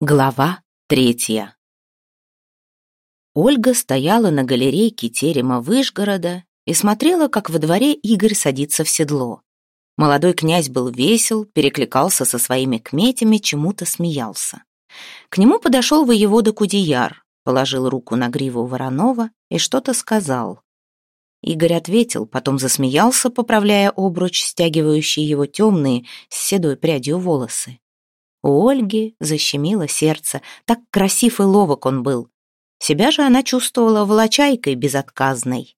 Глава третья Ольга стояла на галерейке терема Выжгорода и смотрела, как во дворе Игорь садится в седло. Молодой князь был весел, перекликался со своими кметями, чему-то смеялся. К нему подошел воевода Кудияр, положил руку на гриву Воронова и что-то сказал. Игорь ответил, потом засмеялся, поправляя обруч, стягивающий его темные с седой прядью волосы. У Ольги защемило сердце, так красив и ловок он был. Себя же она чувствовала волочайкой безотказной.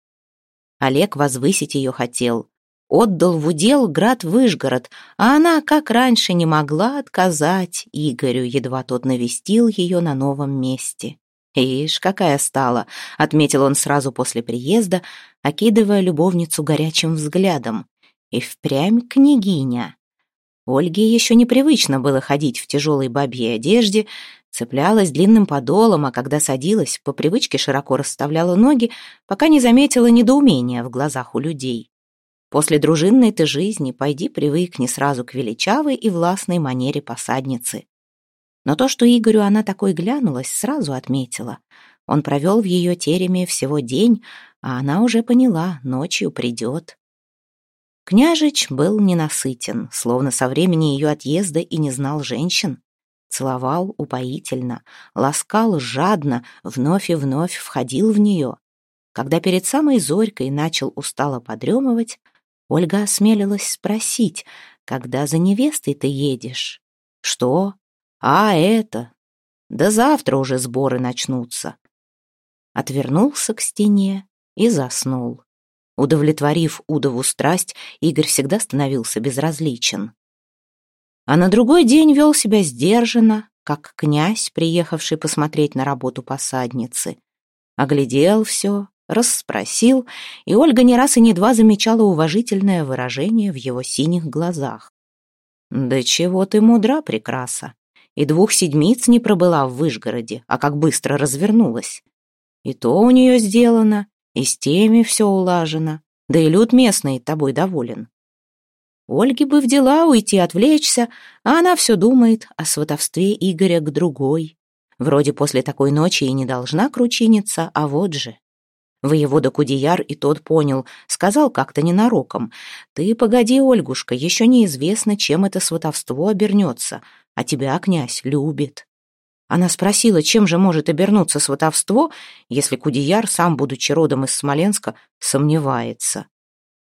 Олег возвысить ее хотел. Отдал в удел град Выжгород, а она, как раньше, не могла отказать Игорю, едва тот навестил ее на новом месте. «Ишь, какая стала!» — отметил он сразу после приезда, окидывая любовницу горячим взглядом. «И впрямь княгиня!» Ольге еще непривычно было ходить в тяжелой бабьей одежде, цеплялась длинным подолом, а когда садилась, по привычке широко расставляла ноги, пока не заметила недоумения в глазах у людей. После дружинной ты жизни пойди привыкни сразу к величавой и властной манере посадницы. Но то, что Игорю она такой глянулась, сразу отметила. Он провел в ее тереме всего день, а она уже поняла, ночью придет. Княжич был ненасытен, словно со времени ее отъезда и не знал женщин. Целовал упоительно, ласкал жадно, вновь и вновь входил в нее. Когда перед самой зорькой начал устало подремывать, Ольга осмелилась спросить, когда за невестой ты едешь? Что? А это? Да завтра уже сборы начнутся. Отвернулся к стене и заснул. Удовлетворив удову страсть, Игорь всегда становился безразличен. А на другой день вел себя сдержанно, как князь, приехавший посмотреть на работу посадницы. Оглядел все, расспросил, и Ольга не раз и не два замечала уважительное выражение в его синих глазах. «Да чего ты мудра, прекраса! И двух седмиц не пробыла в Выжгороде, а как быстро развернулась. И то у нее сделано, и с теми все улажено, да и люд местный тобой доволен. Ольге бы в дела уйти, отвлечься, а она все думает о сватовстве Игоря к другой. Вроде после такой ночи и не должна кручиниться, а вот же. Воевода Кудияр и тот понял, сказал как-то ненароком. «Ты погоди, Ольгушка, еще неизвестно, чем это сватовство обернется, а тебя князь любит». Она спросила, чем же может обернуться сватовство, если Кудияр, сам будучи родом из Смоленска, сомневается.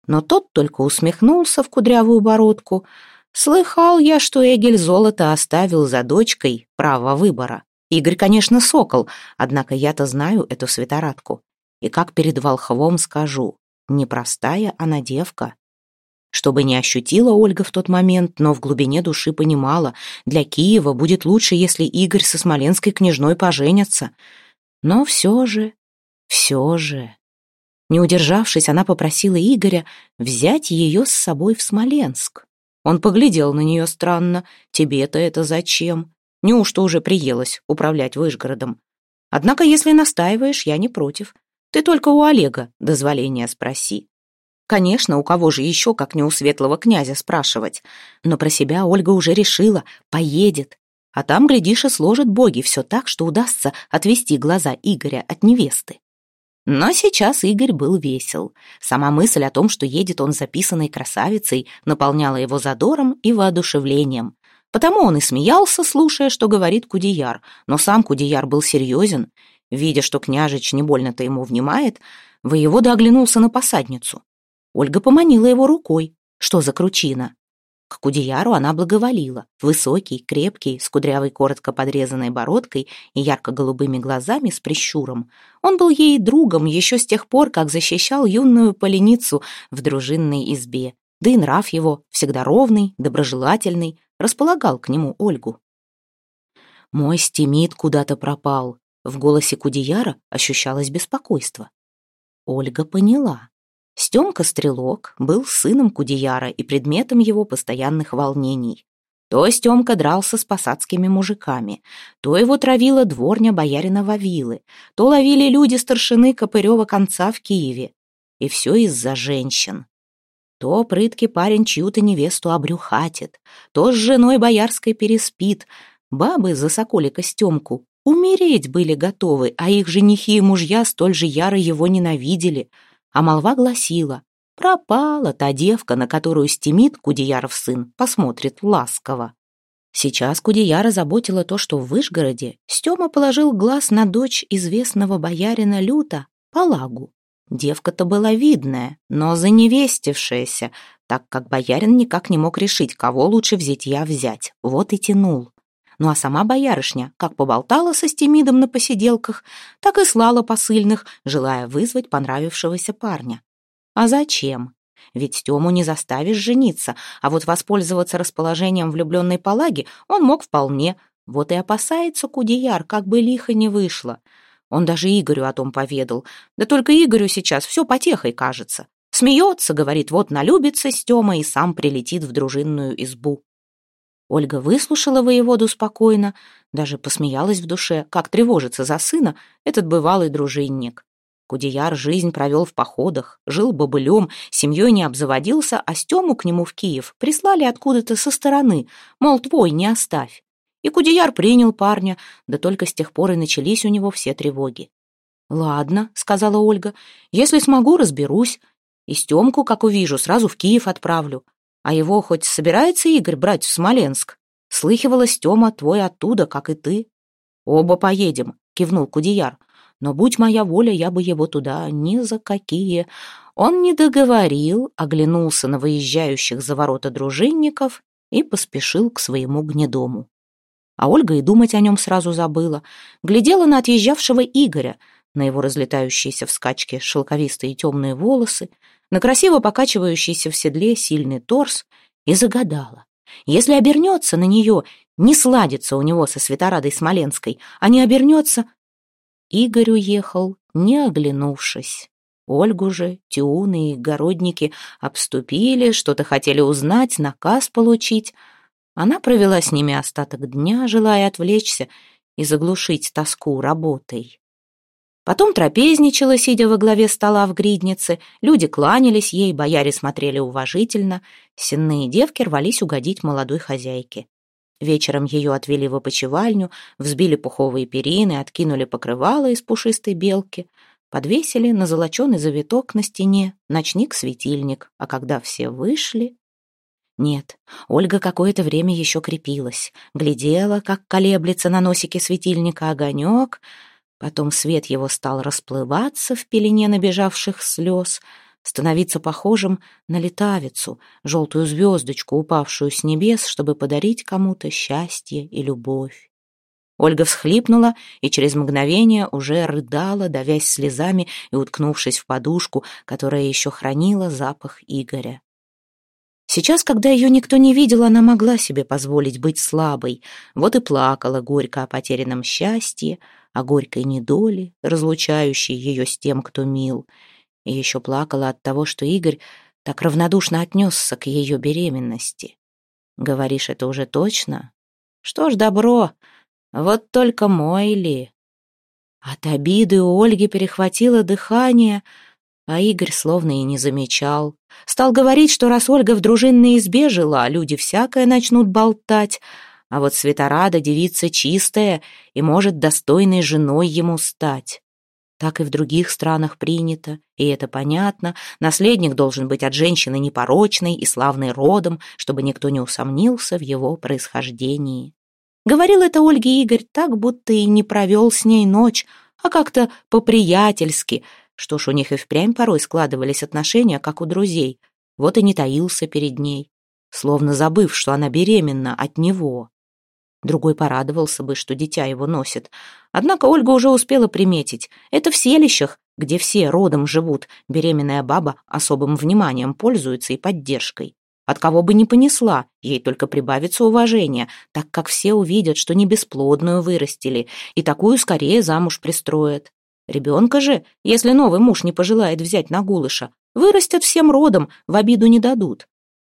Но тот только усмехнулся в кудрявую бородку. «Слыхал я, что Эгель золото оставил за дочкой право выбора. Игорь, конечно, сокол, однако я-то знаю эту святорадку. И как перед волхвом скажу, непростая она девка, чтобы не ощутила Ольга в тот момент, но в глубине души понимала, для Киева будет лучше, если Игорь со смоленской княжной поженятся. Но все же, все же... Не удержавшись, она попросила Игоря взять ее с собой в Смоленск. Он поглядел на нее странно. «Тебе-то это зачем? Неужто уже приелось управлять Выжгородом? Однако, если настаиваешь, я не против. Ты только у Олега дозволения спроси. Конечно, у кого же еще, как не у светлого князя, спрашивать. Но про себя Ольга уже решила, поедет. А там, глядишь, и сложат боги все так, что удастся отвести глаза Игоря от невесты. Но сейчас Игорь был весел. Сама мысль о том, что едет он записанной красавицей, наполняла его задором и воодушевлением. Потому он и смеялся, слушая, что говорит Кудияр. Но сам Кудияр был серьезен. Видя, что княжич не больно-то ему внимает, воевода оглянулся на посадницу. Ольга поманила его рукой. Что за кручина? К Кудеяру она благоволила. Высокий, крепкий, с кудрявой коротко подрезанной бородкой и ярко-голубыми глазами с прищуром. Он был ей другом еще с тех пор, как защищал юную поленицу в дружинной избе. Да и нрав его, всегда ровный, доброжелательный, располагал к нему Ольгу. «Мой стемит куда-то пропал», — в голосе Кудеяра ощущалось беспокойство. Ольга поняла. Стемка Стрелок был сыном Кудеяра и предметом его постоянных волнений. То Стемка дрался с посадскими мужиками, то его травила дворня боярина Вавилы, то ловили люди старшины Копырева конца в Киеве. И все из-за женщин. То прыткий парень чью-то невесту обрюхатит, то с женой боярской переспит. Бабы за соколика Стемку умереть были готовы, а их женихи и мужья столь же яро его ненавидели. А молва гласила, пропала та девка, на которую стемит Кудеяров сын, посмотрит ласково. Сейчас Кудеяра заботило то, что в Вышгороде Стема положил глаз на дочь известного боярина Люта, Палагу. Девка-то была видная, но заневестившаяся, так как боярин никак не мог решить, кого лучше взять я взять. Вот и тянул. Ну а сама боярышня, как поболтала со Стемидом на посиделках, так и слала посыльных, желая вызвать понравившегося парня. А зачем? Ведь Тему не заставишь жениться, а вот воспользоваться расположением влюбленной Палаги он мог вполне. Вот и опасается Кудеяр, как бы лихо не вышло. Он даже Игорю о том поведал. Да только Игорю сейчас все потехой кажется. Смеется, говорит, вот налюбится Стема и сам прилетит в дружинную избу. Ольга выслушала воеводу спокойно, даже посмеялась в душе, как тревожится за сына этот бывалый дружинник. Кудеяр жизнь провел в походах, жил бобылем, семьей не обзаводился, а Стему к нему в Киев прислали откуда-то со стороны, мол, твой не оставь. И Кудеяр принял парня, да только с тех пор и начались у него все тревоги. «Ладно», — сказала Ольга, — «если смогу, разберусь. И Стемку, как увижу, сразу в Киев отправлю. А его хоть собирается Игорь брать в Смоленск? Слыхивала Стема, твой оттуда, как и ты». «Оба поедем», — кивнул Кудеяр но, будь моя воля, я бы его туда ни за какие. Он не договорил, оглянулся на выезжающих за ворота дружинников и поспешил к своему гнедому. А Ольга и думать о нем сразу забыла. Глядела на отъезжавшего Игоря, на его разлетающиеся в скачке шелковистые темные волосы, на красиво покачивающийся в седле сильный торс и загадала. Если обернется на нее, не сладится у него со Светорадой Смоленской, а не обернется, Игорь уехал, не оглянувшись. Ольгу же, Тиуны и Городники обступили, что-то хотели узнать, наказ получить. Она провела с ними остаток дня, желая отвлечься и заглушить тоску работой. Потом трапезничала, сидя во главе стола в гриднице, люди кланялись ей, бояре смотрели уважительно, сенные девки рвались угодить молодой хозяйке. Вечером ее отвели в опочивальню, взбили пуховые перины, откинули покрывало из пушистой белки, подвесили на золоченый завиток на стене ночник-светильник, а когда все вышли... Нет, Ольга какое-то время еще крепилась, глядела, как колеблется на носике светильника огонек, потом свет его стал расплываться в пелене набежавших слез — становиться похожим на летавицу, желтую звездочку, упавшую с небес, чтобы подарить кому-то счастье и любовь. Ольга всхлипнула и через мгновение уже рыдала, давясь слезами и уткнувшись в подушку, которая еще хранила запах Игоря. Сейчас, когда ее никто не видел, она могла себе позволить быть слабой. Вот и плакала горько о потерянном счастье, о горькой недоле, разлучающей ее с тем, кто мил — и еще плакала от того, что Игорь так равнодушно отнесся к ее беременности. Говоришь, это уже точно? Что ж, добро, вот только мой ли? От обиды у Ольги перехватило дыхание, а Игорь словно и не замечал. Стал говорить, что раз Ольга в дружинной избе жила, люди всякое начнут болтать, а вот Светорада девица чистая и может достойной женой ему стать. Так и в других странах принято, и это понятно. Наследник должен быть от женщины непорочной и славной родом, чтобы никто не усомнился в его происхождении. Говорил это Ольге Игорь так, будто и не провел с ней ночь, а как-то по-приятельски. Что ж, у них и впрямь порой складывались отношения, как у друзей. Вот и не таился перед ней, словно забыв, что она беременна от него. Другой порадовался бы, что дитя его носит. Однако Ольга уже успела приметить. Это в селищах, где все родом живут, беременная баба особым вниманием пользуется и поддержкой. От кого бы ни понесла, ей только прибавится уважение, так как все увидят, что не бесплодную вырастили, и такую скорее замуж пристроят. Ребенка же, если новый муж не пожелает взять на гулыша, вырастят всем родом, в обиду не дадут.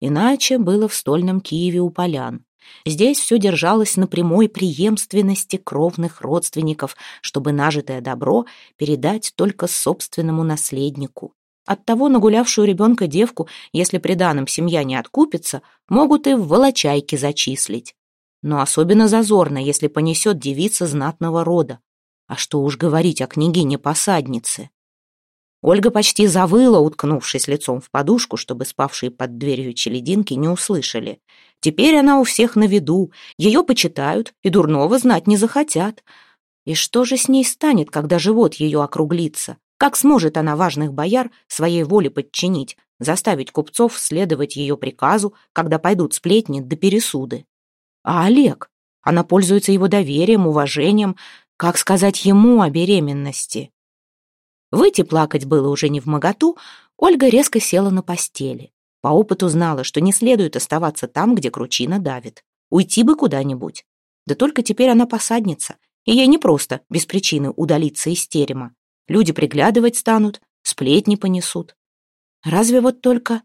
Иначе было в стольном Киеве у полян. Здесь все держалось на прямой преемственности кровных родственников, чтобы нажитое добро передать только собственному наследнику. Оттого нагулявшую ребенка девку, если приданым семья не откупится, могут и в волочайке зачислить. Но особенно зазорно, если понесет девица знатного рода. А что уж говорить о княгине-посаднице. Ольга почти завыла, уткнувшись лицом в подушку, чтобы спавшие под дверью челединки не услышали. Теперь она у всех на виду, ее почитают и дурного знать не захотят. И что же с ней станет, когда живот ее округлится? Как сможет она важных бояр своей воле подчинить, заставить купцов следовать ее приказу, когда пойдут сплетни до пересуды? А Олег? Она пользуется его доверием, уважением. Как сказать ему о беременности? Выйти плакать было уже не в моготу, Ольга резко села на постели. По опыту знала, что не следует оставаться там, где кручина давит. Уйти бы куда-нибудь. Да только теперь она посадница, и ей не просто без причины удалиться из терема. Люди приглядывать станут, сплетни понесут. Разве вот только...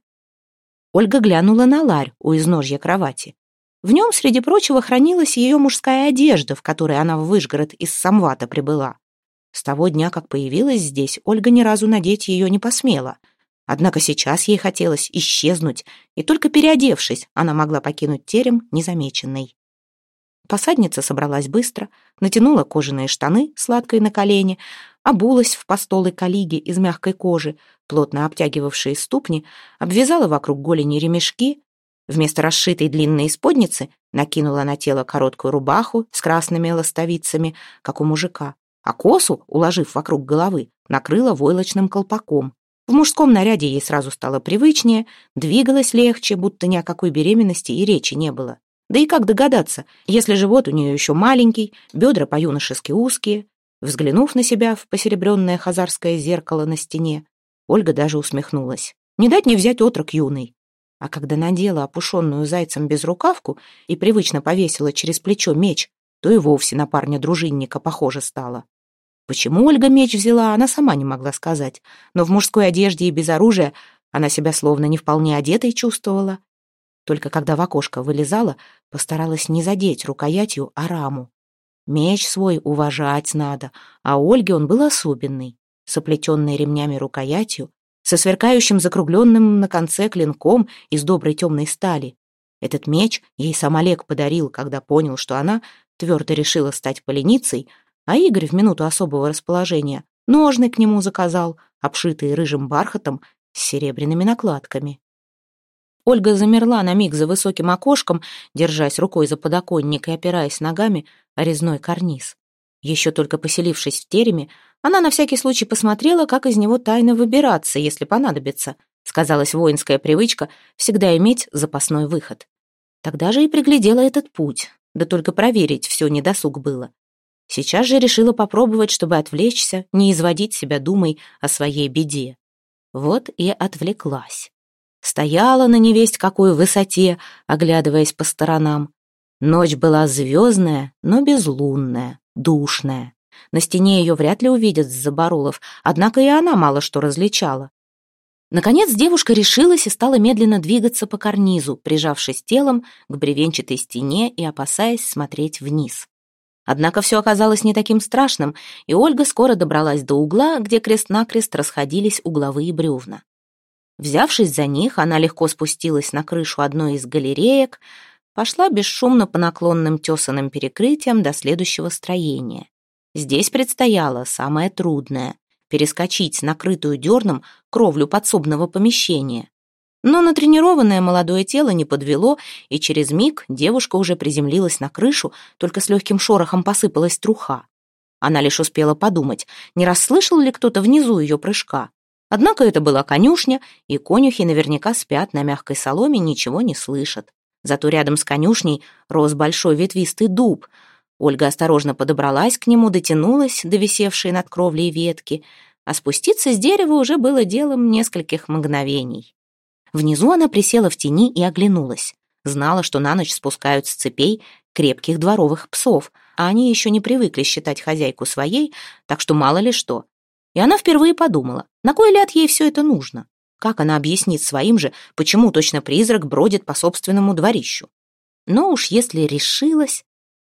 Ольга глянула на ларь у изножья кровати. В нем, среди прочего, хранилась ее мужская одежда, в которой она в Выжгород из Самвата прибыла. С того дня, как появилась здесь, Ольга ни разу надеть ее не посмела. Однако сейчас ей хотелось исчезнуть, и только переодевшись, она могла покинуть терем незамеченной. Посадница собралась быстро, натянула кожаные штаны, сладкой на колени, обулась в постолы калиги из мягкой кожи, плотно обтягивавшие ступни, обвязала вокруг голени ремешки, вместо расшитой длинной исподницы накинула на тело короткую рубаху с красными ластовицами, как у мужика, а косу, уложив вокруг головы, накрыла войлочным колпаком. В мужском наряде ей сразу стало привычнее, двигалась легче, будто ни о какой беременности и речи не было. Да и как догадаться, если живот у нее еще маленький, бедра по-юношески узкие, Взглянув на себя в посеребренное хазарское зеркало на стене, Ольга даже усмехнулась. Не дать не взять отрок юный. А когда надела опушенную зайцем безрукавку и привычно повесила через плечо меч, то и вовсе на парня-дружинника похоже стало. Почему Ольга меч взяла, она сама не могла сказать, но в мужской одежде и без оружия она себя словно не вполне одетой чувствовала. Только когда в окошко вылезала, постаралась не задеть рукоятью о раму. Меч свой уважать надо, а Ольге он был особенный, с оплетенной ремнями рукоятью, со сверкающим закругленным на конце клинком из доброй темной стали. Этот меч ей сам Олег подарил, когда понял, что она твердо решила стать поленицей, а Игорь в минуту особого расположения ножны к нему заказал, обшитые рыжим бархатом с серебряными накладками. Ольга замерла на миг за высоким окошком, держась рукой за подоконник и опираясь ногами о резной карниз. Еще только поселившись в тереме, она на всякий случай посмотрела, как из него тайно выбираться, если понадобится. Сказалась воинская привычка всегда иметь запасной выход. Тогда же и приглядела этот путь, да только проверить все недосуг было. Сейчас же решила попробовать, чтобы отвлечься, не изводить себя думой о своей беде. Вот и отвлеклась. Стояла на невесть какой высоте, оглядываясь по сторонам. Ночь была звездная, но безлунная, душная. На стене ее вряд ли увидят с заборолов, однако и она мало что различала. Наконец девушка решилась и стала медленно двигаться по карнизу, прижавшись телом к бревенчатой стене и опасаясь смотреть вниз. Однако все оказалось не таким страшным, и Ольга скоро добралась до угла, где крест-накрест расходились угловые бревна. Взявшись за них, она легко спустилась на крышу одной из галереек, пошла бесшумно по наклонным тесаным перекрытиям до следующего строения. Здесь предстояло самое трудное — перескочить накрытую дерном кровлю подсобного помещения. Но натренированное молодое тело не подвело, и через миг девушка уже приземлилась на крышу, только с легким шорохом посыпалась труха. Она лишь успела подумать, не расслышал ли кто-то внизу ее прыжка. Однако это была конюшня, и конюхи наверняка спят на мягкой соломе, ничего не слышат. Зато рядом с конюшней рос большой ветвистый дуб. Ольга осторожно подобралась к нему, дотянулась до висевшей над кровлей ветки, а спуститься с дерева уже было делом нескольких мгновений. Внизу она присела в тени и оглянулась. Знала, что на ночь спускают с цепей крепких дворовых псов, а они еще не привыкли считать хозяйку своей, так что мало ли что. И она впервые подумала, на кой ляд ей все это нужно? Как она объяснит своим же, почему точно призрак бродит по собственному дворищу? Но уж если решилась...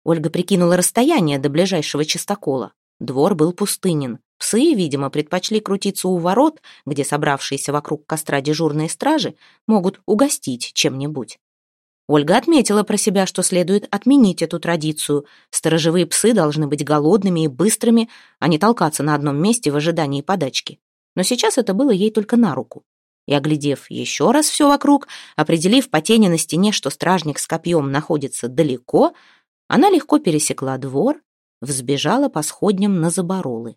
Ольга прикинула расстояние до ближайшего чистокола. Двор был пустынен. Псы, видимо, предпочли крутиться у ворот, где собравшиеся вокруг костра дежурные стражи могут угостить чем-нибудь. Ольга отметила про себя, что следует отменить эту традицию. Сторожевые псы должны быть голодными и быстрыми, а не толкаться на одном месте в ожидании подачки. Но сейчас это было ей только на руку. И, оглядев еще раз все вокруг, определив по тени на стене, что стражник с копьем находится далеко, она легко пересекла двор, взбежала по сходням на заборолы.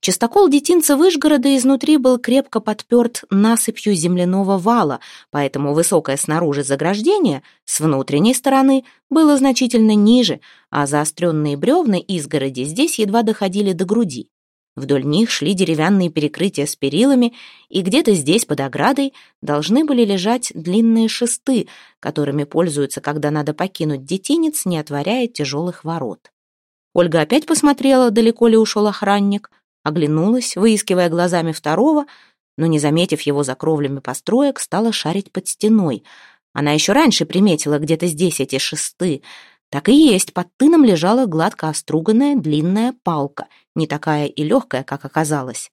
Частокол детинца Выжгорода изнутри был крепко подперт насыпью земляного вала, поэтому высокое снаружи заграждение с внутренней стороны было значительно ниже, а заостренные бревна изгороди здесь едва доходили до груди. Вдоль них шли деревянные перекрытия с перилами, и где-то здесь, под оградой, должны были лежать длинные шесты, которыми пользуются, когда надо покинуть детинец, не отворяя тяжелых ворот. Ольга опять посмотрела, далеко ли ушел охранник, оглянулась, выискивая глазами второго, но, не заметив его за кровлями построек, стала шарить под стеной. Она еще раньше приметила где-то здесь эти шесты. Так и есть, под тыном лежала гладко оструганная длинная палка, не такая и легкая, как оказалось.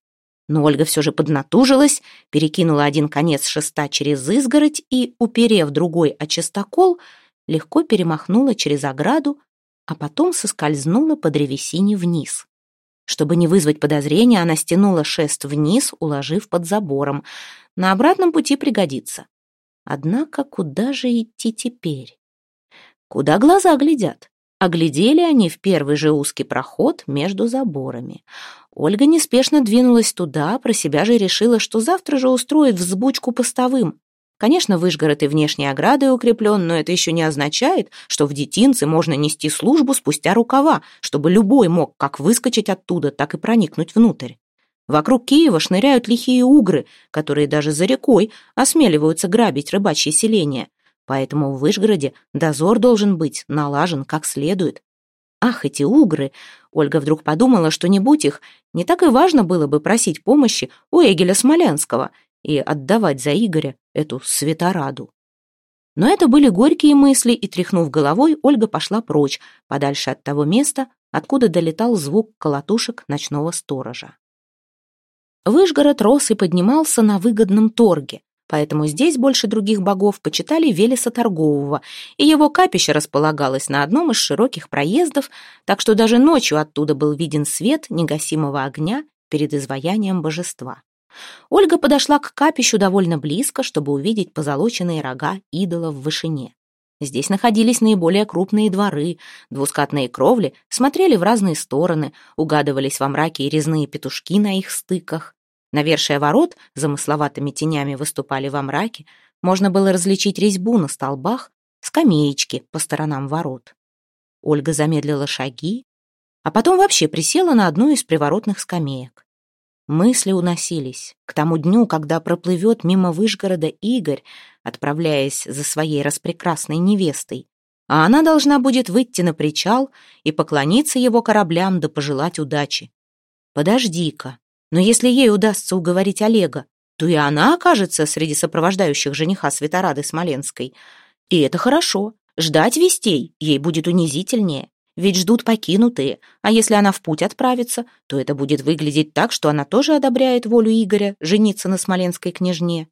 Но Ольга все же поднатужилась, перекинула один конец шеста через изгородь и, уперев другой о частокол, легко перемахнула через ограду, а потом соскользнула по древесине вниз. Чтобы не вызвать подозрения, она стянула шест вниз, уложив под забором. На обратном пути пригодится. Однако куда же идти теперь? Куда глаза глядят? Оглядели они в первый же узкий проход между заборами. Ольга неспешно двинулась туда, про себя же решила, что завтра же устроит взбучку постовым. Конечно, Выжгород и внешней оградой укреплен, но это еще не означает, что в детинце можно нести службу спустя рукава, чтобы любой мог как выскочить оттуда, так и проникнуть внутрь. Вокруг Киева шныряют лихие угры, которые даже за рекой осмеливаются грабить рыбачье селение. Поэтому в Выжгороде дозор должен быть налажен как следует. Ах, эти угры! Ольга вдруг подумала, что не будь их, не так и важно было бы просить помощи у Эгеля Смоленского — и отдавать за Игоря эту светораду. Но это были горькие мысли, и, тряхнув головой, Ольга пошла прочь, подальше от того места, откуда долетал звук колотушек ночного сторожа. Выжгород рос и поднимался на выгодном торге, поэтому здесь больше других богов почитали Велеса Торгового, и его капище располагалось на одном из широких проездов, так что даже ночью оттуда был виден свет негасимого огня перед изваянием божества. Ольга подошла к капищу довольно близко, чтобы увидеть позолоченные рога идола в вышине. Здесь находились наиболее крупные дворы, двускатные кровли смотрели в разные стороны, угадывались во мраке и резные петушки на их стыках. Навершие ворот замысловатыми тенями выступали во мраке, можно было различить резьбу на столбах, скамеечки по сторонам ворот. Ольга замедлила шаги, а потом вообще присела на одну из приворотных скамеек. Мысли уносились к тому дню, когда проплывет мимо Выжгорода Игорь, отправляясь за своей распрекрасной невестой, а она должна будет выйти на причал и поклониться его кораблям да пожелать удачи. Подожди-ка, но если ей удастся уговорить Олега, то и она окажется среди сопровождающих жениха Светорады Смоленской. И это хорошо. Ждать вестей ей будет унизительнее ведь ждут покинутые, а если она в путь отправится, то это будет выглядеть так, что она тоже одобряет волю Игоря жениться на смоленской княжне.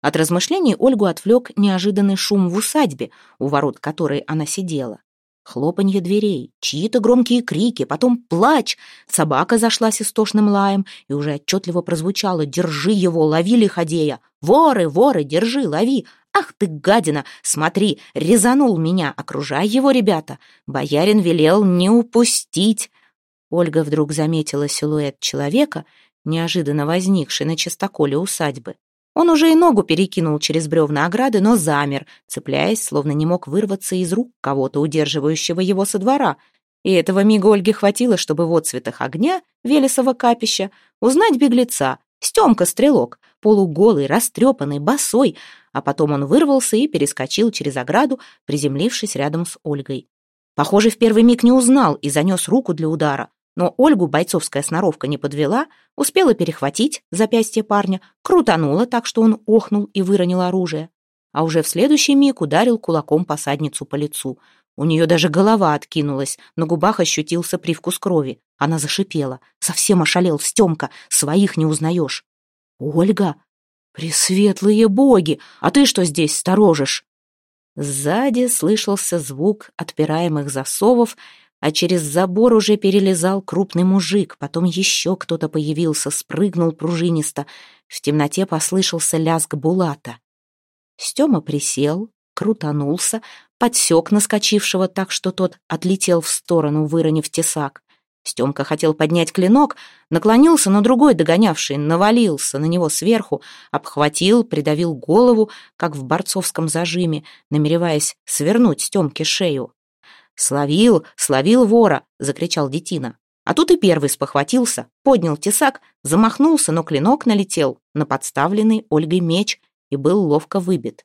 От размышлений Ольгу отвлек неожиданный шум в усадьбе, у ворот которой она сидела. Хлопанье дверей, чьи-то громкие крики, потом плач. Собака зашлась истошным лаем, и уже отчетливо прозвучало «Держи его, лови лиходея! Воры, воры, держи, лови! «Ах ты, гадина! Смотри, резанул меня! Окружай его, ребята! Боярин велел не упустить!» Ольга вдруг заметила силуэт человека, неожиданно возникший на частоколе усадьбы. Он уже и ногу перекинул через бревна ограды, но замер, цепляясь, словно не мог вырваться из рук кого-то, удерживающего его со двора. И этого мига Ольге хватило, чтобы в отцветах огня Велесова капища узнать беглеца, Стемка-стрелок, полуголый, растрепанный, босой, а потом он вырвался и перескочил через ограду, приземлившись рядом с Ольгой. Похоже, в первый миг не узнал и занес руку для удара, но Ольгу бойцовская сноровка не подвела, успела перехватить запястье парня, крутанула так, что он охнул и выронил оружие, а уже в следующий миг ударил кулаком посадницу по лицу. У нее даже голова откинулась, на губах ощутился привкус крови. Она зашипела. Совсем ошалел Стемка, своих не узнаешь. «Ольга, пресветлые боги, а ты что здесь сторожишь?» Сзади слышался звук отпираемых засовов, а через забор уже перелезал крупный мужик, потом еще кто-то появился, спрыгнул пружинисто. В темноте послышался лязг булата. Стема присел, крутанулся, подсек наскочившего так, что тот отлетел в сторону, выронив тесак. Стемка хотел поднять клинок, наклонился, но другой догонявший навалился на него сверху, обхватил, придавил голову, как в борцовском зажиме, намереваясь свернуть Стемке шею. «Словил, словил вора!» — закричал детина. А тут и первый спохватился, поднял тесак, замахнулся, но клинок налетел на подставленный Ольгой меч и был ловко выбит.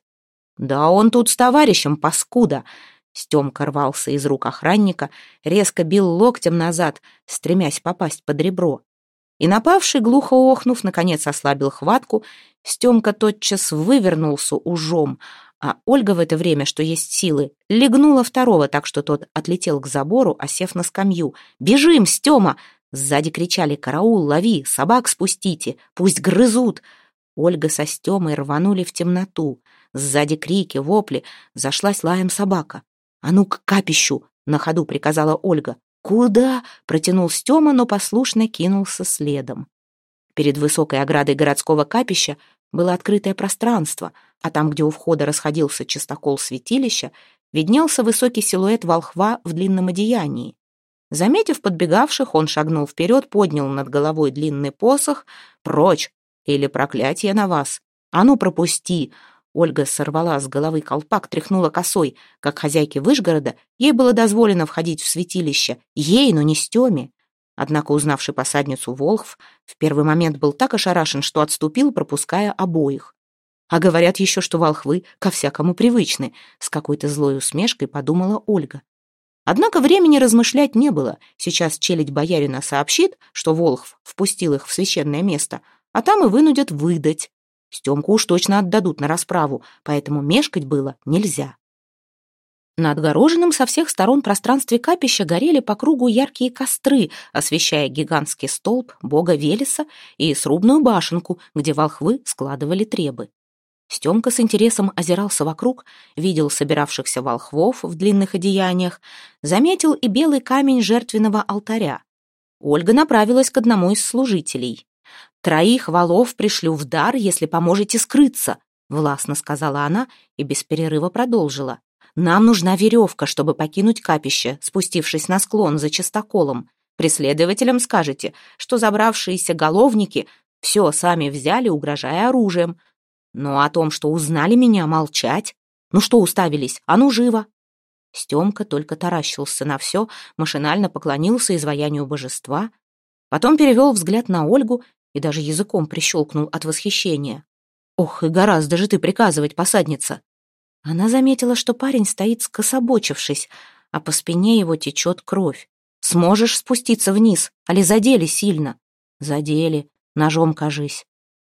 «Да он тут с товарищем, паскуда!» Стемка рвался из рук охранника, резко бил локтем назад, стремясь попасть под ребро. И напавший, глухо охнув, наконец ослабил хватку, Стемка тотчас вывернулся ужом, а Ольга в это время, что есть силы, легнула второго так, что тот отлетел к забору, осев на скамью. «Бежим, Стема!» Сзади кричали «Караул, лови! Собак спустите! Пусть грызут!» Ольга со Стемой рванули в темноту. Сзади крики, вопли. Зашлась лаем собака. «А ну к капищу!» — на ходу приказала Ольга. «Куда?» — протянул Стема, но послушно кинулся следом. Перед высокой оградой городского капища было открытое пространство, а там, где у входа расходился чистокол святилища, виднелся высокий силуэт волхва в длинном одеянии. Заметив подбегавших, он шагнул вперед, поднял над головой длинный посох. «Прочь! Или проклятие на вас! А ну, пропусти!» Ольга сорвала с головы колпак, тряхнула косой. Как хозяйке Вышгорода, ей было дозволено входить в святилище. Ей, но не Стеме. Однако, узнавший посадницу Волхв, в первый момент был так ошарашен, что отступил, пропуская обоих. А говорят еще, что волхвы ко всякому привычны, с какой-то злой усмешкой подумала Ольга. Однако времени размышлять не было. Сейчас челядь боярина сообщит, что Волхв впустил их в священное место, а там и вынудят выдать. Стемку уж точно отдадут на расправу, поэтому мешкать было нельзя. На отгороженном со всех сторон пространстве капища горели по кругу яркие костры, освещая гигантский столб бога Велеса и срубную башенку, где волхвы складывали требы. Стемка с интересом озирался вокруг, видел собиравшихся волхвов в длинных одеяниях, заметил и белый камень жертвенного алтаря. Ольга направилась к одному из служителей. «Троих валов пришлю в дар, если поможете скрыться», — властно сказала она и без перерыва продолжила. Нам нужна веревка, чтобы покинуть капище, спустившись на склон за частоколом. Преследователям скажете, что забравшиеся головники все сами взяли, угрожая оружием. Но о том, что узнали меня, молчать. Ну что уставились? А ну живо!» Стемка только таращился на все, машинально поклонился изваянию божества, потом перевел взгляд на Ольгу и даже языком прищелкнул от восхищения. «Ох, и гораздо же ты приказывать, посадница!» Она заметила, что парень стоит скособочившись, а по спине его течет кровь. «Сможешь спуститься вниз? Али задели сильно?» «Задели. Ножом кажись.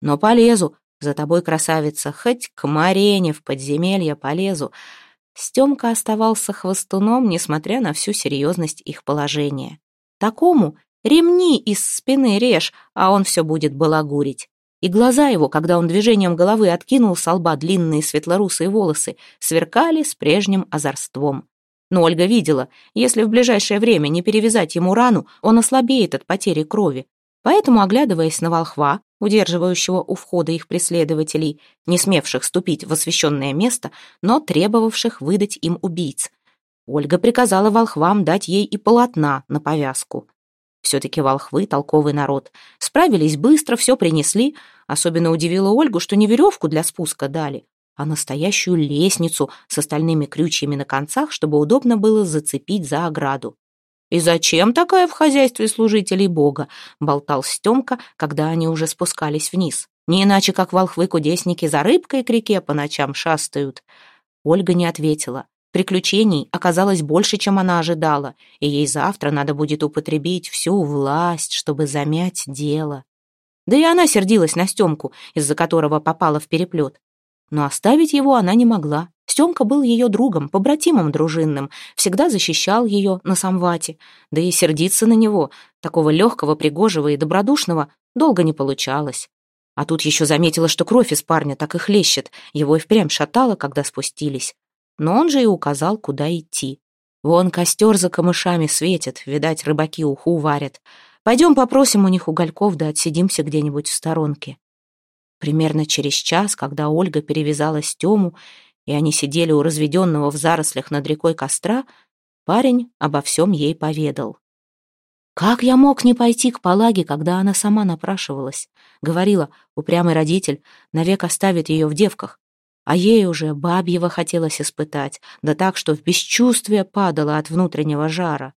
Но полезу. За тобой, красавица, хоть к Марене в подземелье полезу». Стемка оставался хвостуном, несмотря на всю серьезность их положения. Такому ремни из спины режь, а он все будет балагурить и глаза его, когда он движением головы откинул с лба длинные светлорусые волосы, сверкали с прежним озорством. Но Ольга видела, если в ближайшее время не перевязать ему рану, он ослабеет от потери крови. Поэтому, оглядываясь на волхва, удерживающего у входа их преследователей, не смевших ступить в освященное место, но требовавших выдать им убийц, Ольга приказала волхвам дать ей и полотна на повязку. Все-таки волхвы — толковый народ. Справились быстро, все принесли. Особенно удивило Ольгу, что не веревку для спуска дали, а настоящую лестницу с остальными крючьями на концах, чтобы удобно было зацепить за ограду. «И зачем такая в хозяйстве служителей Бога?» — болтал Стемка, когда они уже спускались вниз. «Не иначе, как волхвы-кудесники за рыбкой к реке по ночам шастают». Ольга не ответила. Приключений оказалось больше, чем она ожидала, и ей завтра надо будет употребить всю власть, чтобы замять дело. Да и она сердилась на Стемку, из-за которого попала в переплет. Но оставить его она не могла. Стемка был ее другом, побратимом дружинным, всегда защищал ее на самвате. Да и сердиться на него, такого легкого, пригожего и добродушного, долго не получалось. А тут еще заметила, что кровь из парня так и хлещет, его и впрямь шатало, когда спустились. но он же и указал, куда идти. Вон костер за камышами светит, видать, рыбаки уху варят. Пойдем попросим у них угольков, да отсидимся где-нибудь в сторонке. Примерно через час, когда Ольга перевязала Стему, и они сидели у разведенного в зарослях над рекой костра, парень обо всем ей поведал. Как я мог не пойти к Палаге, когда она сама напрашивалась? Говорила, упрямый родитель навек оставит ее в девках. А ей уже бабьего хотелось испытать, да так, что в бесчувствие падала от внутреннего жара.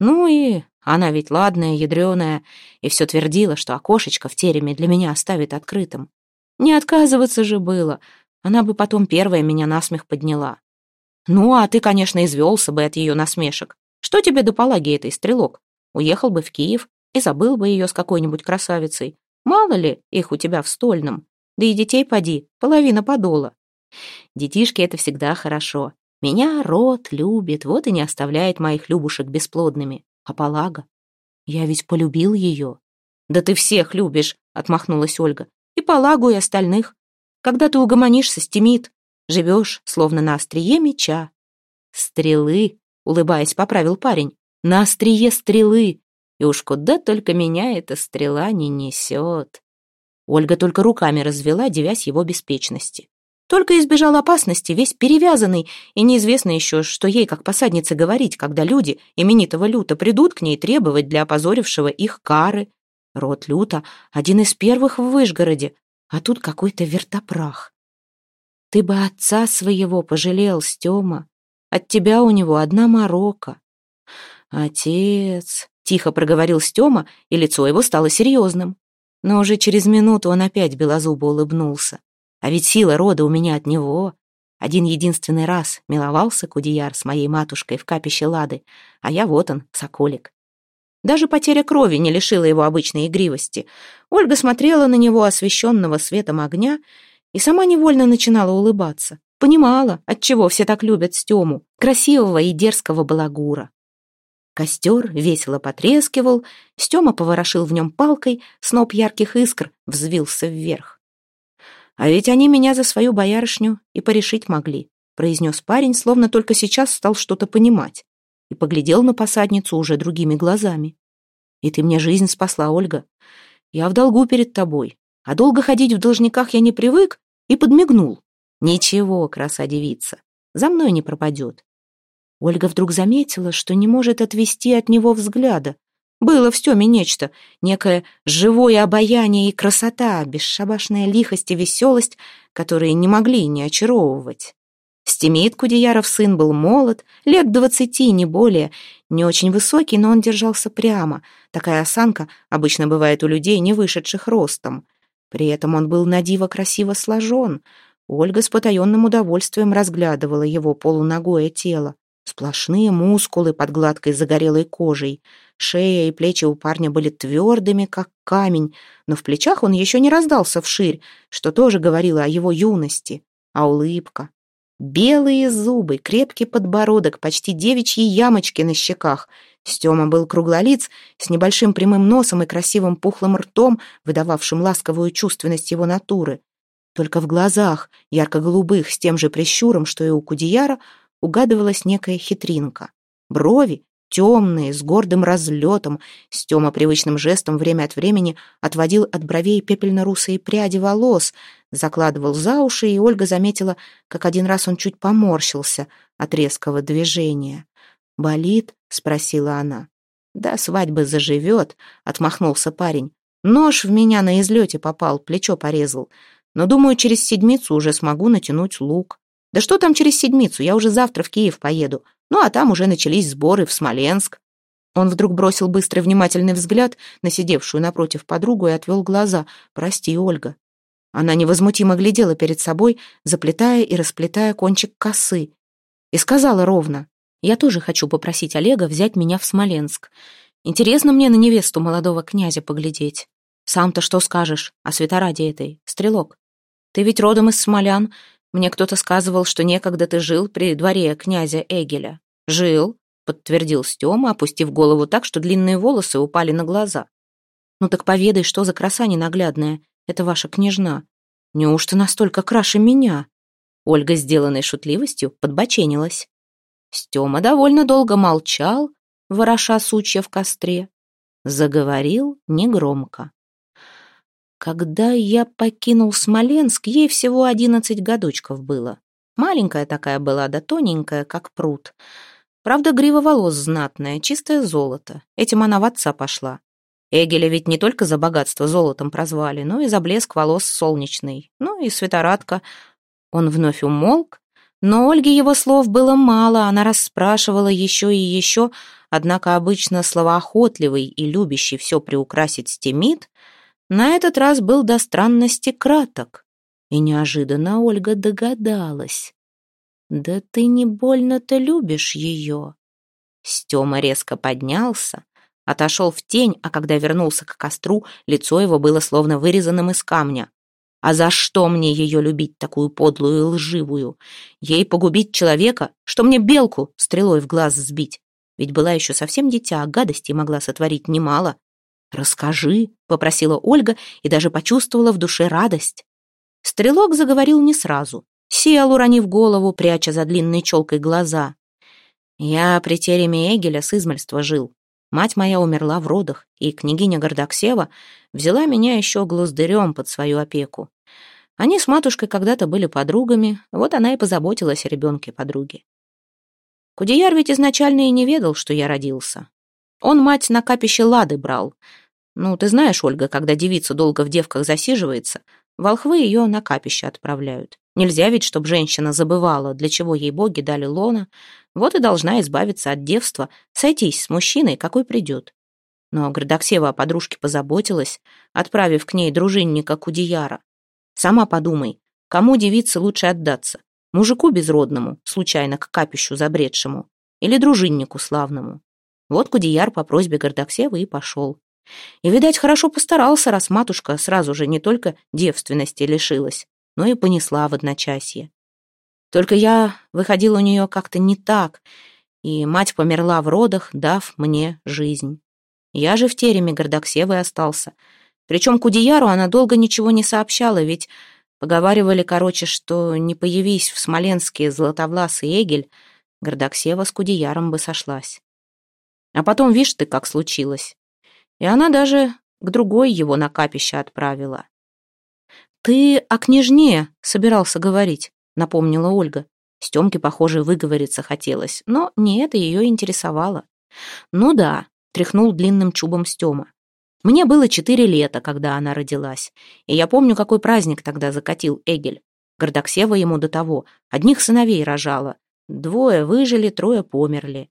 Ну и она ведь ладная, ядреная, и все твердила, что окошечко в тереме для меня оставит открытым. Не отказываться же было, она бы потом первая меня насмех подняла. Ну, а ты, конечно, извелся бы от ее насмешек. Что тебе до Палаги этой, стрелок? Уехал бы в Киев и забыл бы ее с какой-нибудь красавицей. Мало ли их у тебя в стольном. Да и детей поди, половина подола. Детишки — это всегда хорошо. Меня род любит, вот и не оставляет моих любушек бесплодными. А Полага? Я ведь полюбил ее. Да ты всех любишь, отмахнулась Ольга. И Полагу, и остальных. Когда ты угомонишься, стемит. Живешь, словно на острие меча. Стрелы, улыбаясь, поправил парень на острие стрелы, и уж куда только меня эта стрела не несет. Ольга только руками развела, девясь его беспечности. Только избежал опасности, весь перевязанный, и неизвестно еще, что ей, как посаднице, говорить, когда люди именитого Люта придут к ней требовать для опозорившего их кары. Род Люта — один из первых в Выжгороде, а тут какой-то вертопрах. Ты бы отца своего пожалел, Стема. От тебя у него одна морока. «Отец», — тихо проговорил Стема, и лицо его стало серьезным. Но уже через минуту он опять белозубо улыбнулся. «А ведь сила рода у меня от него. Один единственный раз миловался Кудияр с моей матушкой в капище Лады, а я вот он, соколик». Даже потеря крови не лишила его обычной игривости. Ольга смотрела на него, освещенного светом огня, и сама невольно начинала улыбаться. Понимала, отчего все так любят Стему, красивого и дерзкого балагура. Костер весело потрескивал, Стема поворошил в нем палкой, сноп ярких искр взвился вверх. «А ведь они меня за свою боярышню и порешить могли», произнес парень, словно только сейчас стал что-то понимать, и поглядел на посадницу уже другими глазами. «И ты мне жизнь спасла, Ольга. Я в долгу перед тобой, а долго ходить в должниках я не привык», и подмигнул. «Ничего, краса девица, за мной не пропадет. Ольга вдруг заметила, что не может отвести от него взгляда. Было в Стеме нечто, некое живое обаяние и красота, бесшабашная лихость и веселость, которые не могли не очаровывать. Стемид Кудеяров сын был молод, лет двадцати, не более, не очень высокий, но он держался прямо. Такая осанка обычно бывает у людей, не вышедших ростом. При этом он был надиво красиво сложен. Ольга с потаенным удовольствием разглядывала его полуногое тело. Сплошные мускулы под гладкой загорелой кожей. Шея и плечи у парня были твердыми, как камень, но в плечах он еще не раздался вширь, что тоже говорило о его юности. А улыбка. Белые зубы, крепкий подбородок, почти девичьи ямочки на щеках. Стема был круглолиц, с небольшим прямым носом и красивым пухлым ртом, выдававшим ласковую чувственность его натуры. Только в глазах, ярко-голубых, с тем же прищуром, что и у Кудияра, угадывалась некая хитринка. Брови, темные, с гордым разлетом, Стема привычным жестом время от времени отводил от бровей пепельно-русые пряди волос, закладывал за уши, и Ольга заметила, как один раз он чуть поморщился от резкого движения. «Болит?» — спросила она. «Да, свадьба заживет», — отмахнулся парень. «Нож в меня на излете попал, плечо порезал. Но, думаю, через седмицу уже смогу натянуть лук». Да что там через седмицу, я уже завтра в Киев поеду. Ну, а там уже начались сборы в Смоленск. Он вдруг бросил быстрый внимательный взгляд на сидевшую напротив подругу и отвел глаза. «Прости, Ольга». Она невозмутимо глядела перед собой, заплетая и расплетая кончик косы. И сказала ровно, «Я тоже хочу попросить Олега взять меня в Смоленск. Интересно мне на невесту молодого князя поглядеть. Сам-то что скажешь о святораде этой, стрелок? Ты ведь родом из Смолян, мне кто-то сказывал, что некогда ты жил при дворе князя Эгеля. Жил, подтвердил Стёма, опустив голову так, что длинные волосы упали на глаза. Ну так поведай, что за краса ненаглядная. Это ваша княжна. Неужто настолько краше меня? Ольга, сделанной шутливостью, подбоченилась. Стема довольно долго молчал, вороша сучья в костре. Заговорил негромко. Когда я покинул Смоленск, ей всего одиннадцать годочков было. Маленькая такая была, да тоненькая, как пруд. Правда, грива волос знатная, чистое золото. Этим она в отца пошла. Эгеля ведь не только за богатство золотом прозвали, но и за блеск волос солнечный. Ну и светорадка. Он вновь умолк, но Ольге его слов было мало, она расспрашивала еще и еще, однако обычно словоохотливый и любящий все приукрасить стемит, на этот раз был до странности краток. И неожиданно Ольга догадалась. «Да ты не больно-то любишь ее». Стема резко поднялся, отошел в тень, а когда вернулся к костру, лицо его было словно вырезанным из камня. «А за что мне ее любить, такую подлую и лживую? Ей погубить человека, что мне белку стрелой в глаз сбить? Ведь была еще совсем дитя, а гадостей могла сотворить немало. «Расскажи», — попросила Ольга и даже почувствовала в душе радость. Стрелок заговорил не сразу. Сел, уронив голову, пряча за длинной челкой глаза. «Я при тереме Эгеля с измальства жил. Мать моя умерла в родах, и княгиня Гордоксева взяла меня еще глаздырем под свою опеку. Они с матушкой когда-то были подругами, вот она и позаботилась о ребенке подруги. Кудеяр ведь изначально и не ведал, что я родился. Он мать на капище Лады брал. Ну, ты знаешь, Ольга, когда девица долго в девках засиживается, волхвы ее на капище отправляют. Нельзя ведь, чтобы женщина забывала, для чего ей боги дали лона. Вот и должна избавиться от девства, сойтись с мужчиной, какой придет. Но Градоксева о подружке позаботилась, отправив к ней дружинника Кудияра. Сама подумай, кому девице лучше отдаться? Мужику безродному, случайно к капищу забредшему, или дружиннику славному? Вот Кудияр по просьбе Гордоксева и пошел. И, видать, хорошо постарался, раз матушка сразу же не только девственности лишилась, но и понесла в одночасье. Только я выходил у нее как-то не так, и мать померла в родах, дав мне жизнь. Я же в тереме Гордоксевой остался. Причем Кудияру она долго ничего не сообщала, ведь поговаривали, короче, что не появись в Смоленске златовласый Эгель, Гордоксева с Кудияром бы сошлась. А потом, видишь ты, как случилось. И она даже к другой его на капище отправила. «Ты о княжне собирался говорить», — напомнила Ольга. Стемке, похоже, выговориться хотелось, но не это ее интересовало. «Ну да», — тряхнул длинным чубом Стема. «Мне было четыре лета, когда она родилась, и я помню, какой праздник тогда закатил Эгель. Гордоксева ему до того, одних сыновей рожала. Двое выжили, трое померли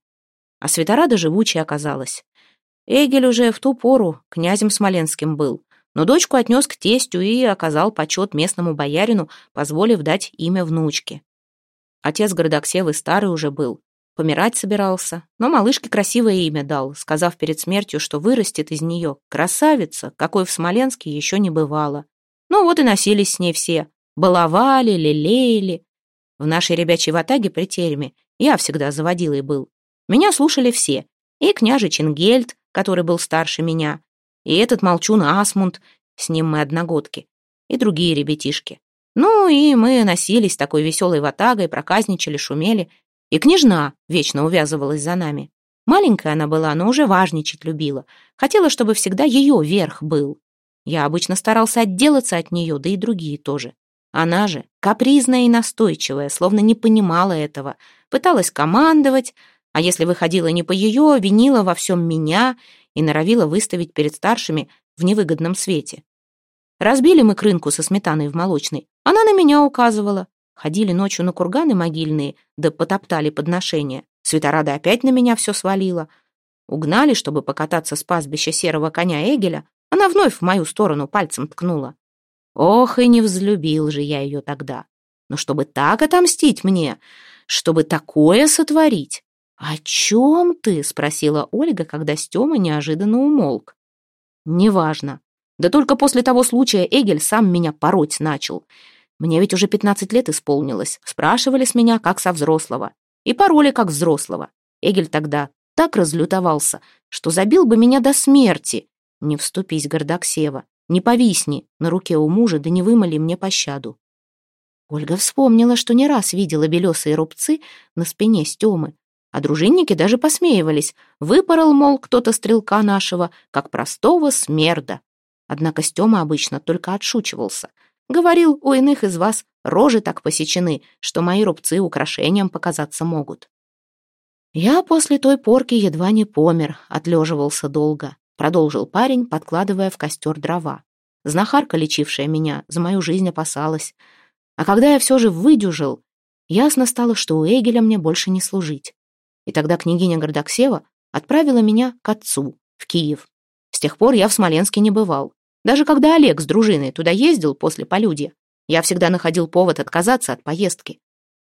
а Светорада живучей оказалась. Эгель уже в ту пору князем Смоленским был, но дочку отнес к тестю и оказал почет местному боярину, позволив дать имя внучке. Отец Городоксевы старый уже был, помирать собирался, но малышке красивое имя дал, сказав перед смертью, что вырастет из нее красавица, какой в Смоленске еще не бывало. Ну вот и носились с ней все, баловали, лелеяли. В нашей ребячей ватаге при тереме я всегда заводилой был. Меня слушали все. И княже Чингельд, который был старше меня, и этот молчун Асмунд, с ним мы одногодки, и другие ребятишки. Ну и мы носились такой веселой ватагой, проказничали, шумели, и княжна вечно увязывалась за нами. Маленькая она была, но уже важничать любила. Хотела, чтобы всегда ее верх был. Я обычно старался отделаться от нее, да и другие тоже. Она же, капризная и настойчивая, словно не понимала этого, пыталась командовать, а если выходила не по ее, винила во всем меня и норовила выставить перед старшими в невыгодном свете. Разбили мы крынку со сметаной в молочной. Она на меня указывала. Ходили ночью на курганы могильные, да потоптали подношения. Светорада опять на меня все свалила. Угнали, чтобы покататься с пастбища серого коня Эгеля. Она вновь в мою сторону пальцем ткнула. Ох, и не взлюбил же я ее тогда. Но чтобы так отомстить мне, чтобы такое сотворить, «О чем ты?» — спросила Ольга, когда Стема неожиданно умолк. «Неважно. Да только после того случая Эгель сам меня пороть начал. Мне ведь уже пятнадцать лет исполнилось. Спрашивали с меня, как со взрослого. И пароли, как взрослого. Эгель тогда так разлютовался, что забил бы меня до смерти. Не вступись, Гордоксева, не повисни на руке у мужа, да не вымоли мне пощаду». Ольга вспомнила, что не раз видела белесые рубцы на спине Стемы, а дружинники даже посмеивались. Выпорол, мол, кто-то стрелка нашего, как простого смерда. Однако Стема обычно только отшучивался. Говорил, у иных из вас рожи так посечены, что мои рубцы украшением показаться могут. Я после той порки едва не помер, отлеживался долго, продолжил парень, подкладывая в костер дрова. Знахарка, лечившая меня, за мою жизнь опасалась. А когда я все же выдюжил, ясно стало, что у Эгеля мне больше не служить. И тогда княгиня Гордоксева отправила меня к отцу, в Киев. С тех пор я в Смоленске не бывал. Даже когда Олег с дружиной туда ездил после полюдья, я всегда находил повод отказаться от поездки.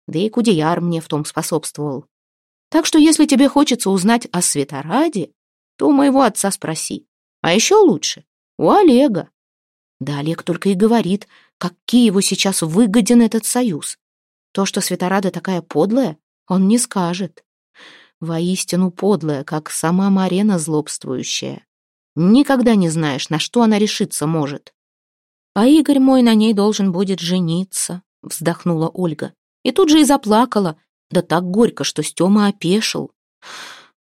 Да и Кудеяр мне в том способствовал. Так что если тебе хочется узнать о Светораде, то у моего отца спроси. А еще лучше, у Олега. Да Олег только и говорит, как Киеву сейчас выгоден этот союз. То, что Светорада такая подлая, он не скажет. Воистину подлая, как сама Марена злобствующая. Никогда не знаешь, на что она решиться может. А Игорь мой на ней должен будет жениться, вздохнула Ольга. И тут же и заплакала, да так горько, что Стёма опешил.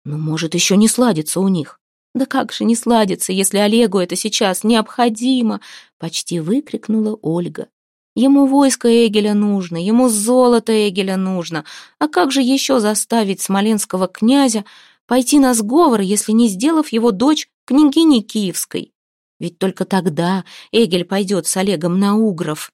Ну, может, еще не сладится у них. Да как же не сладится, если Олегу это сейчас необходимо, почти выкрикнула Ольга. Ему войско Эгеля нужно, ему золото Эгеля нужно. А как же еще заставить смоленского князя пойти на сговор, если не сделав его дочь княгиней Киевской? Ведь только тогда Эгель пойдет с Олегом на Угров.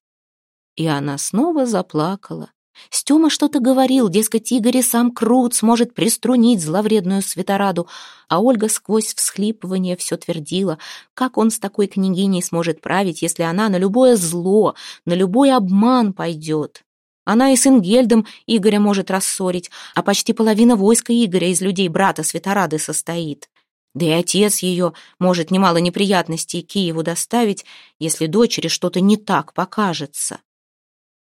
И она снова заплакала. Стёма что-то говорил, дескать, Игорь и сам Крут сможет приструнить зловредную Светораду, а Ольга сквозь всхлипывание все твердила, как он с такой княгиней сможет править, если она на любое зло, на любой обман пойдет. Она и с Ингельдом Игоря может рассорить, а почти половина войска Игоря из людей брата Светорады состоит. Да и отец ее может немало неприятностей Киеву доставить, если дочери что-то не так покажется.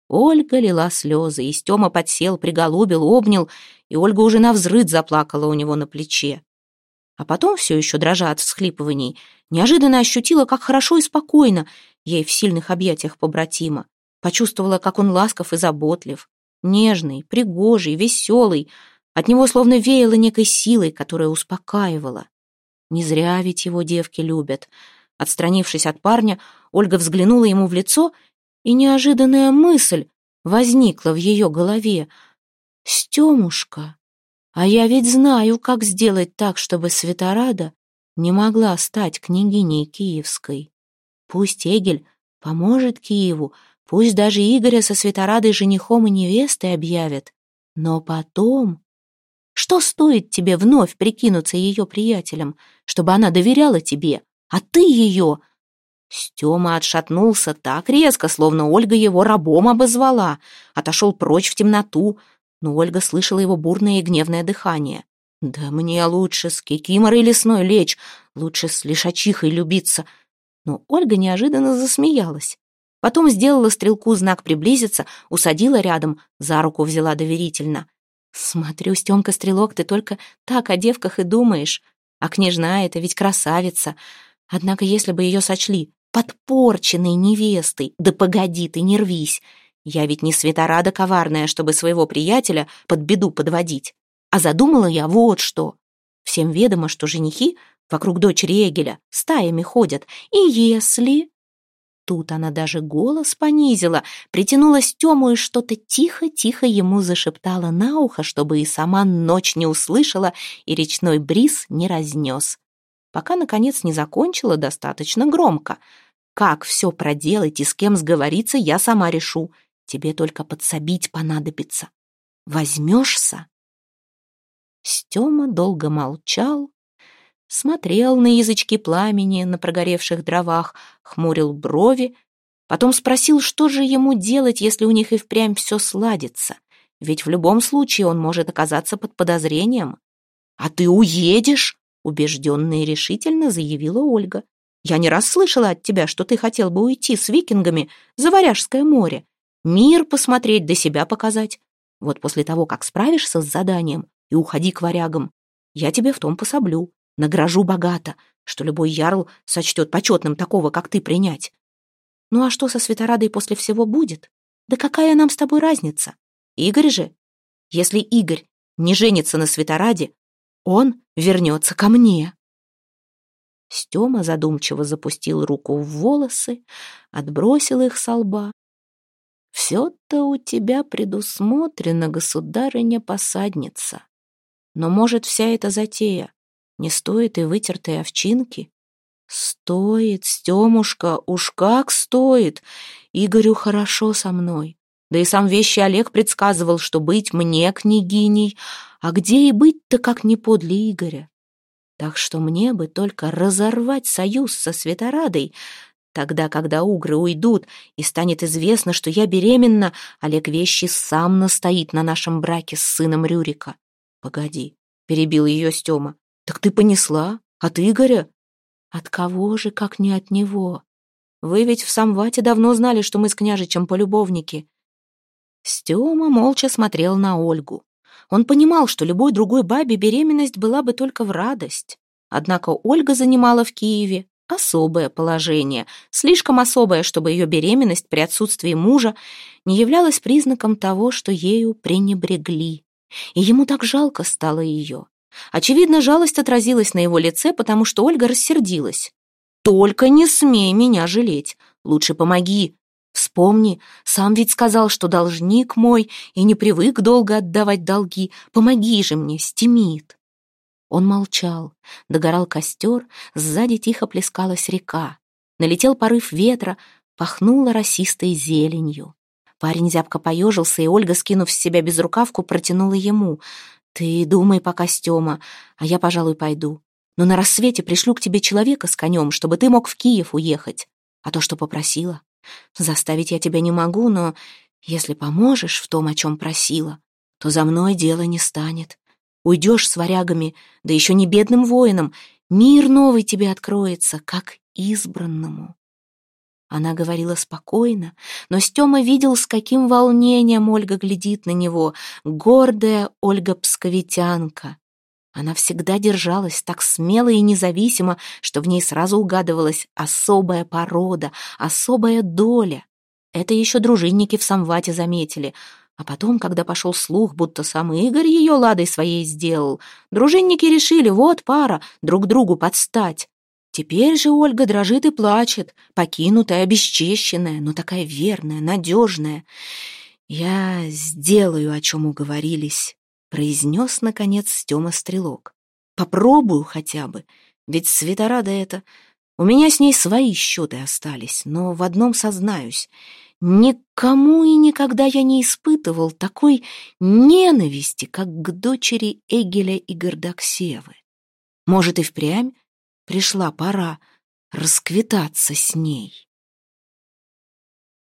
Ольга лила слезы, и Стема подсел, приголубил, обнял, и Ольга уже навзрыд заплакала у него на плече. А потом, все еще дрожа от всхлипываний, неожиданно ощутила, как хорошо и спокойно ей в сильных объятиях побратима. Почувствовала, как он ласков и заботлив, нежный, пригожий, веселый. От него словно веяло некой силой, которая успокаивала. Не зря ведь его девки любят. Отстранившись от парня, Ольга взглянула ему в лицо и неожиданная мысль возникла в ее голове. «Стемушка, а я ведь знаю, как сделать так, чтобы Светорада не могла стать княгиней Киевской. Пусть Эгель поможет Киеву, пусть даже Игоря со Светорадой женихом и невестой объявят, но потом... Что стоит тебе вновь прикинуться ее приятелем, чтобы она доверяла тебе, а ты ее Стёма отшатнулся так резко, словно Ольга его рабом обозвала, отошел прочь в темноту, но Ольга слышала его бурное и гневное дыхание. «Да мне лучше с кикиморой лесной лечь, лучше с лишачихой любиться». Но Ольга неожиданно засмеялась. Потом сделала стрелку знак приблизиться, усадила рядом, за руку взяла доверительно. «Смотрю, Стёмка-стрелок, ты только так о девках и думаешь. А княжна это ведь красавица. Однако если бы ее сочли подпорченной невестой. Да погоди ты, не рвись. Я ведь не светорада коварная, чтобы своего приятеля под беду подводить. А задумала я вот что. Всем ведомо, что женихи вокруг дочери Эгеля стаями ходят. И если... Тут она даже голос понизила, притянула Стему и что-то тихо-тихо ему зашептала на ухо, чтобы и сама ночь не услышала, и речной бриз не разнес. Пока, наконец, не закончила достаточно громко — как все проделать и с кем сговориться, я сама решу. Тебе только подсобить понадобится. Возьмешься?» Стема долго молчал, смотрел на язычки пламени на прогоревших дровах, хмурил брови, потом спросил, что же ему делать, если у них и впрямь все сладится. Ведь в любом случае он может оказаться под подозрением. «А ты уедешь?» — убежденно и решительно заявила Ольга. Я не раз слышала от тебя, что ты хотел бы уйти с викингами за Варяжское море. Мир посмотреть, да себя показать. Вот после того, как справишься с заданием, и уходи к варягам. Я тебе в том пособлю, награжу богато, что любой ярл сочтет почетным такого, как ты, принять. Ну а что со Светорадой после всего будет? Да какая нам с тобой разница? Игорь же? Если Игорь не женится на Светораде, он вернется ко мне. Стема задумчиво запустил руку в волосы, отбросил их со лба. «Все-то у тебя предусмотрено, государыня-посадница. Но, может, вся эта затея не стоит и вытертой овчинки?» «Стоит, Стемушка, уж как стоит! Игорю хорошо со мной. Да и сам вещий Олег предсказывал, что быть мне княгиней, а где и быть-то, как не подле Игоря. Так что мне бы только разорвать союз со Светорадой. Тогда, когда угры уйдут и станет известно, что я беременна, Олег Вещи сам настоит на нашем браке с сыном Рюрика. Погоди, перебил ее Стема. Так ты понесла? От Игоря? От кого же, как не от него? Вы ведь в Самвате давно знали, что мы с княжичем полюбовники. Стема молча смотрел на Ольгу. Он понимал, что любой другой бабе беременность была бы только в радость. Однако Ольга занимала в Киеве особое положение, слишком особое, чтобы ее беременность при отсутствии мужа не являлась признаком того, что ею пренебрегли. И ему так жалко стало ее. Очевидно, жалость отразилась на его лице, потому что Ольга рассердилась. «Только не смей меня жалеть. Лучше помоги. Вспомни, сам ведь сказал, что должник мой и не привык долго отдавать долги. Помоги же мне, стемит. Он молчал. Догорал костер, сзади тихо плескалась река. Налетел порыв ветра, пахнуло росистой зеленью. Парень зябко поежился, и Ольга, скинув с себя безрукавку, протянула ему. «Ты думай пока, Стема, а я, пожалуй, пойду. Но на рассвете пришлю к тебе человека с конем, чтобы ты мог в Киев уехать. А то, что попросила, Заставить я тебя не могу, но если поможешь в том, о чем просила, то за мной дело не станет. Уйдешь с варягами, да еще не бедным воином, мир новый тебе откроется, как избранному». Она говорила спокойно, но Стема видел, с каким волнением Ольга глядит на него, гордая Ольга-псковитянка. Она всегда держалась так смело и независимо, что в ней сразу угадывалась особая порода, особая доля. Это еще дружинники в Самвате заметили. А потом, когда пошел слух, будто сам Игорь ее ладой своей сделал, дружинники решили, вот пара, друг другу подстать. Теперь же Ольга дрожит и плачет, покинутая, обесчещенная, но такая верная, надежная. Я сделаю, о чем уговорились произнес, наконец, Стема Стрелок. «Попробую хотя бы, ведь Светорада это... У меня с ней свои счеты остались, но в одном сознаюсь. Никому и никогда я не испытывал такой ненависти, как к дочери Эгеля и Гордоксевы. Может, и впрямь пришла пора расквитаться с ней».